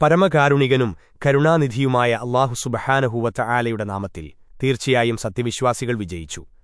പരമകാരുണികനും കരുണാനിധിയുമായ അള്ളാഹു സുബഹാനഹുവത്ത ആലയുടെ നാമത്തിൽ തീർച്ചയായും സത്യവിശ്വാസികൾ വിജയിച്ചു